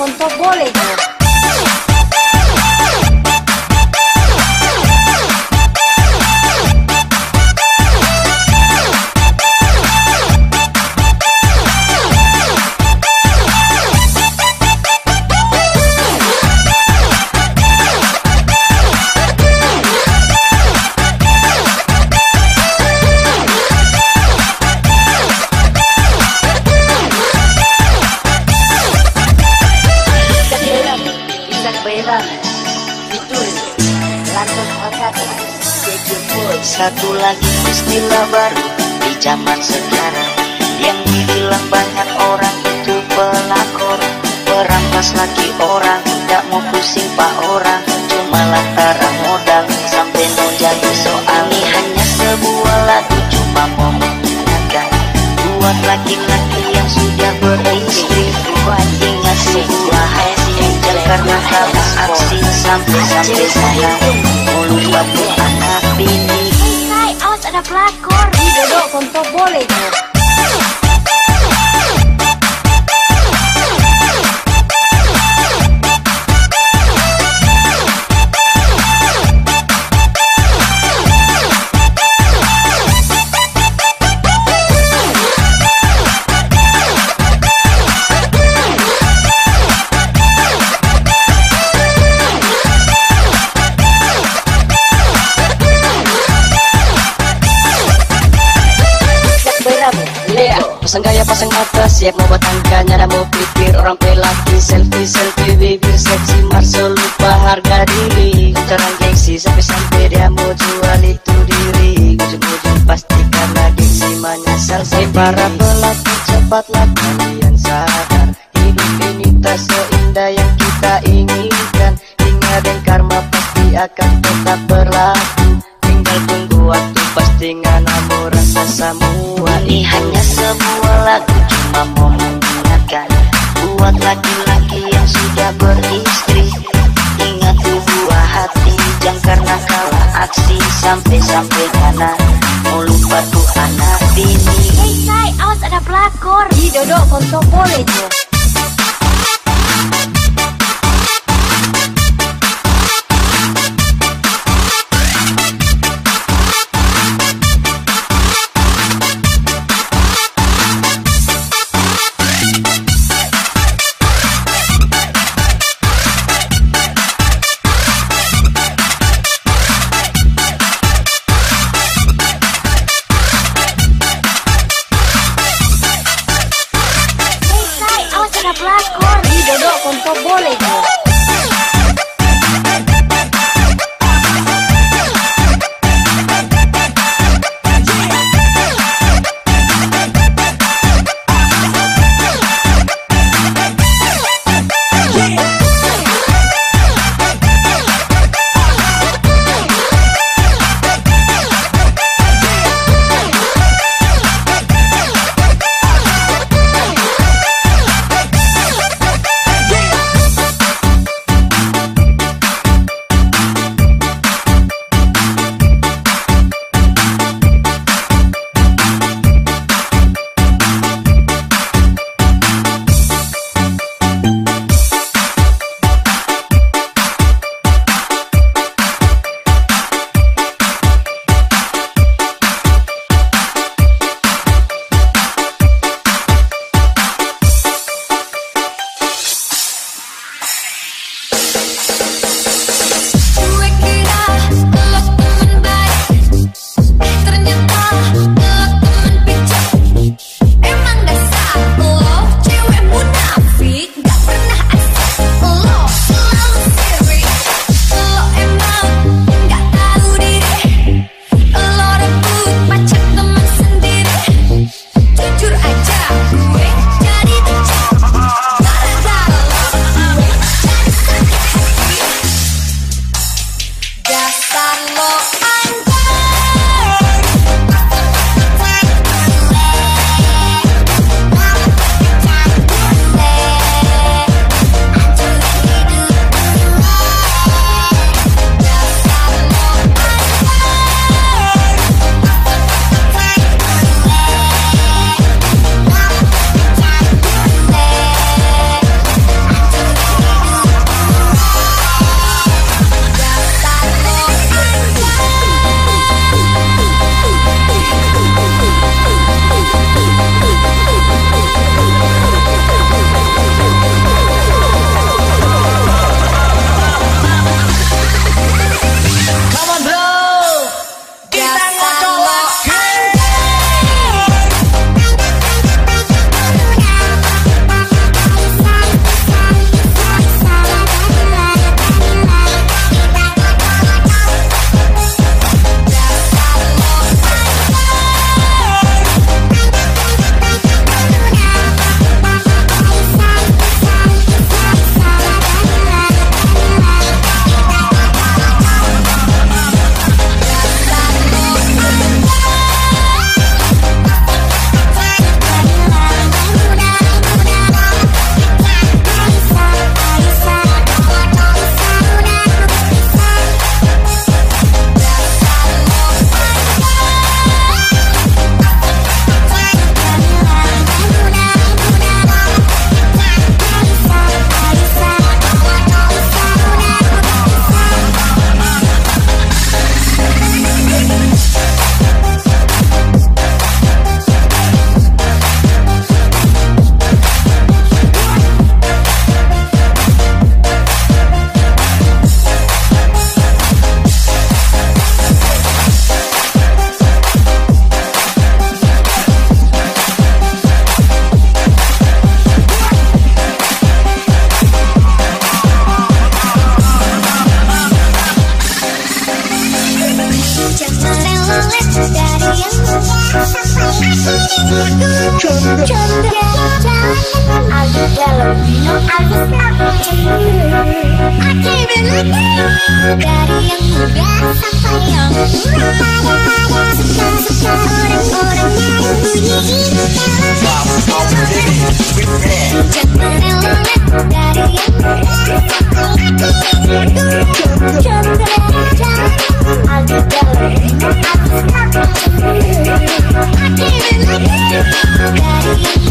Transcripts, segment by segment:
con to bolego. Zaman sekarang. Yang dibilang banyak orang itu pelakor. Perampas lagi orang, tidak mau pusing pak orang. Cuma lantaran modal sampai mau jadi soal. Ini hanya sebuah lagu cuma mau mengingatkan. Buat laki-laki yang sudah beristri ingat sebuah hati karena kalah aksi sampai-sampai saya Mulut batu anak bini ada pelakor quedó con dos boletos. Mau batangkan Nyara mau pikir. Orang pelaki Selfie selfie bibir seksi. Marcel lupa harga diri. Sekarang gengsi sampai-sampai dia mau jual itu diri. Ujung-ujung pasti karena gengsi menyesal Saya para pelaku cepatlah kalian sadar. Hidup ini tak seindah yang kita inginkan. Ingat dan karma pasti akan tetap berlaku. Tinggal tunggu waktu pasti nganamu rasa semua. Ini hanya sebuah lagu mau mengingatkan Buat laki-laki yang sudah beristri. Ingat buah hati jangan karena kalah aksi. Sampai-sampai kanan mau lupa tuh anak bini. Hei say, awas ada pelakor. Di dodok boleh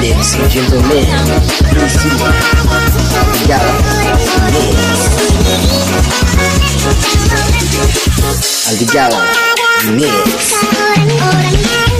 Ladies and gentlemen, please see Aldigala Mix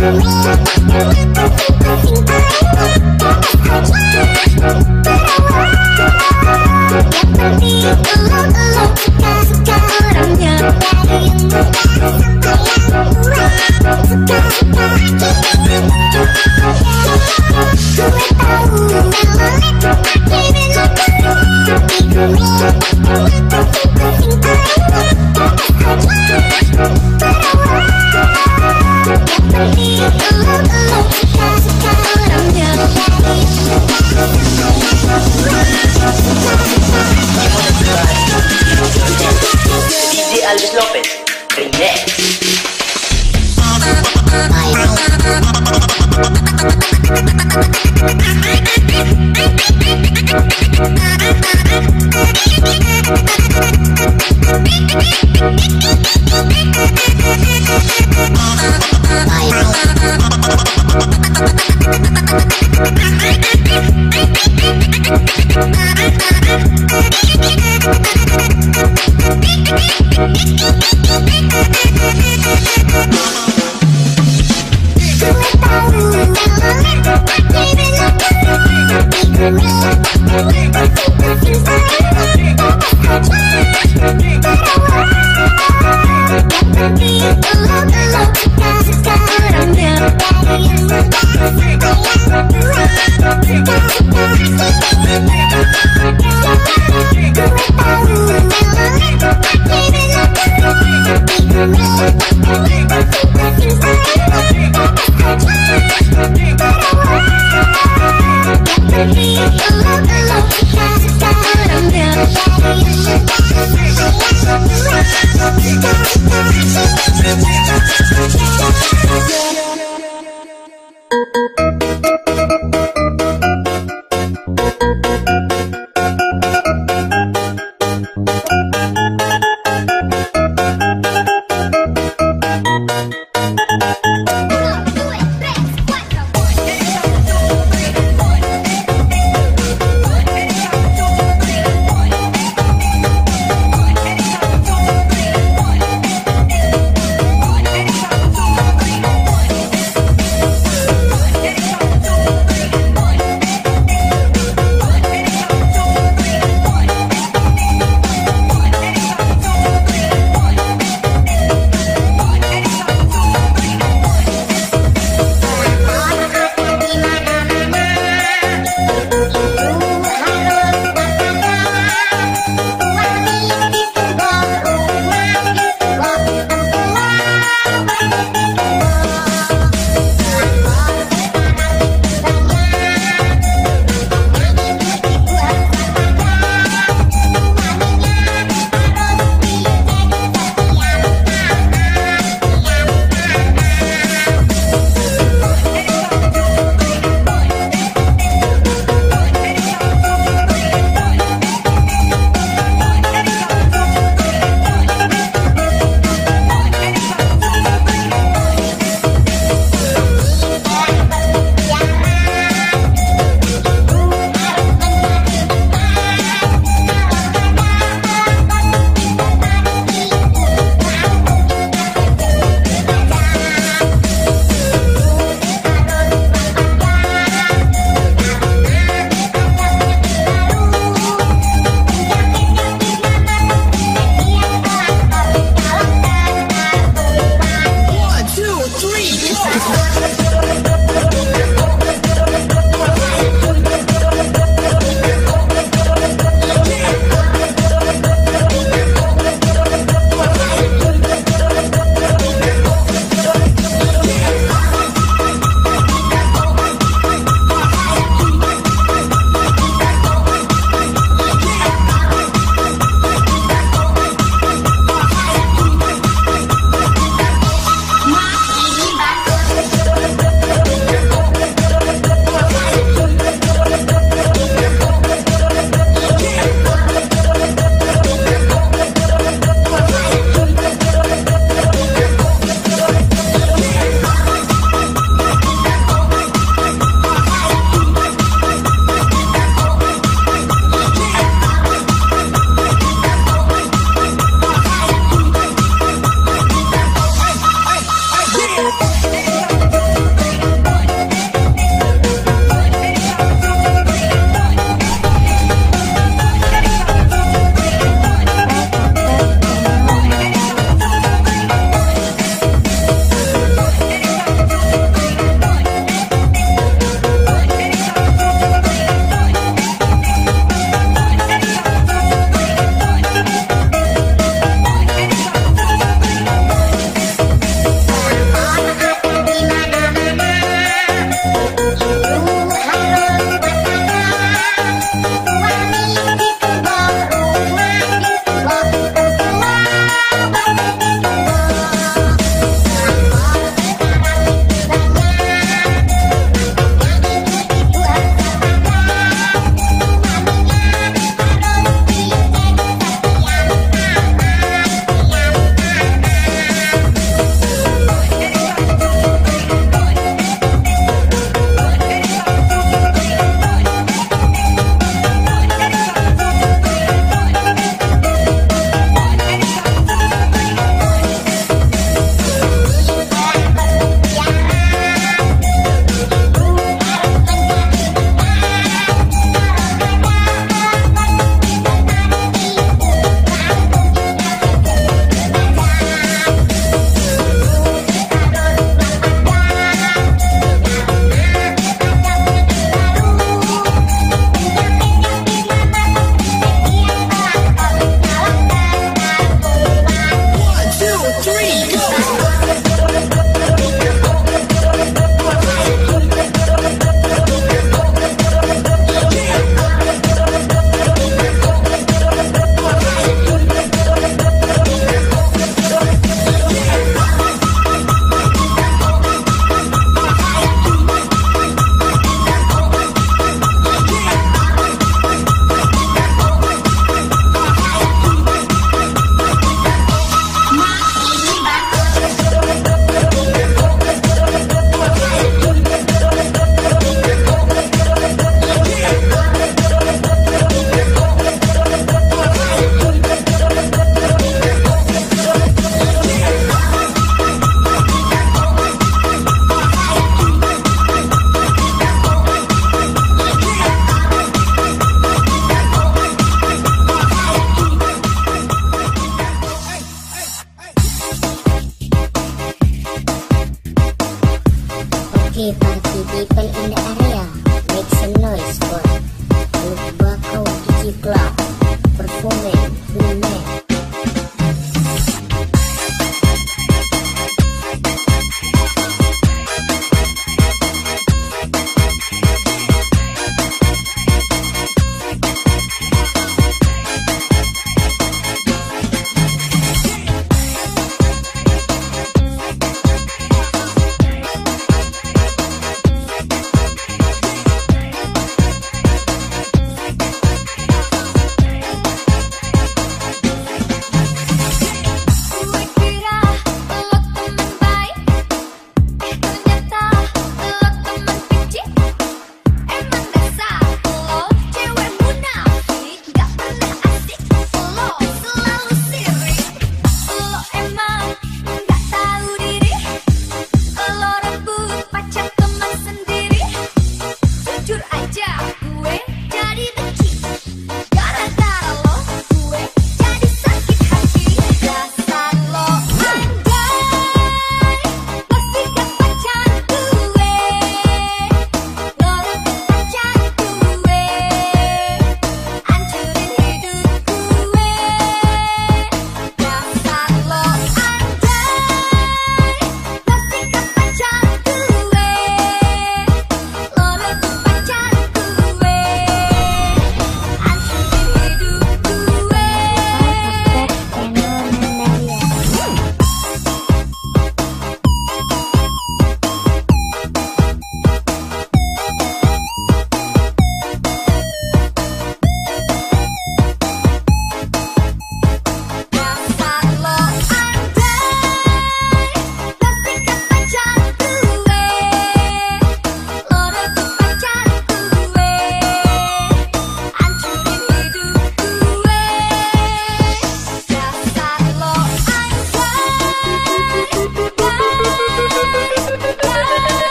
Thank you.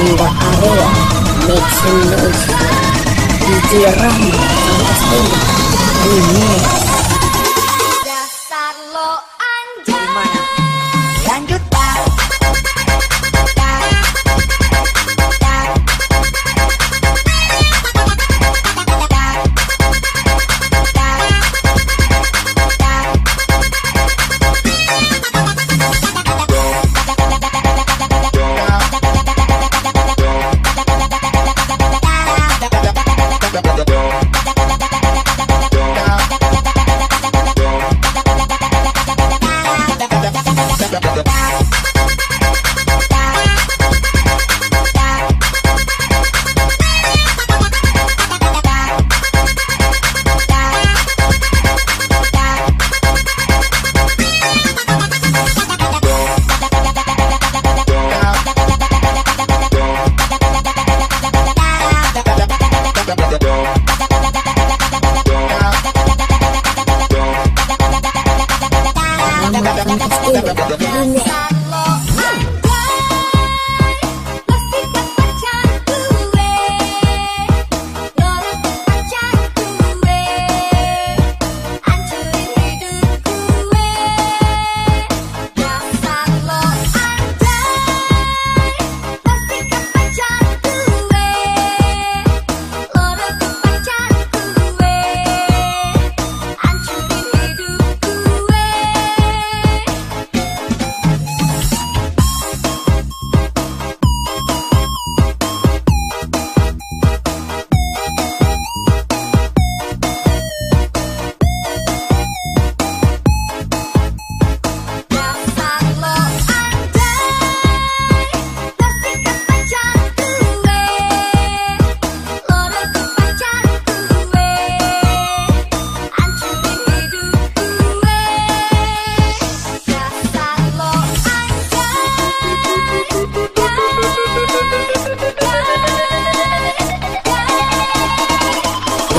arriba, arriba, make some noise. DJ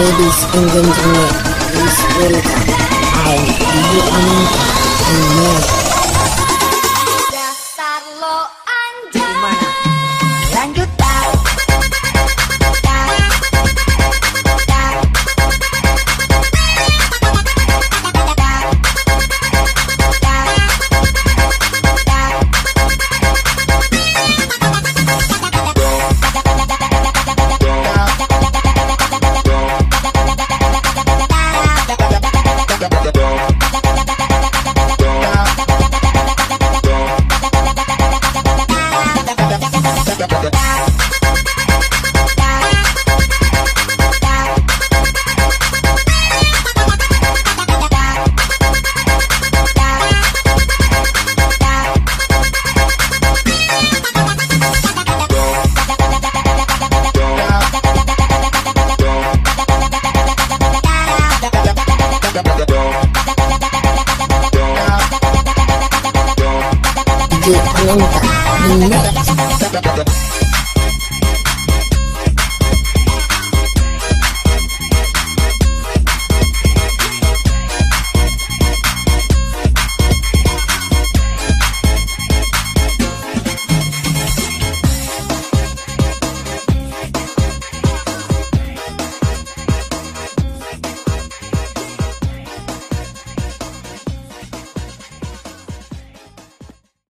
Ladies and gentlemen, please welcome I'm Bibi Aminta and Mel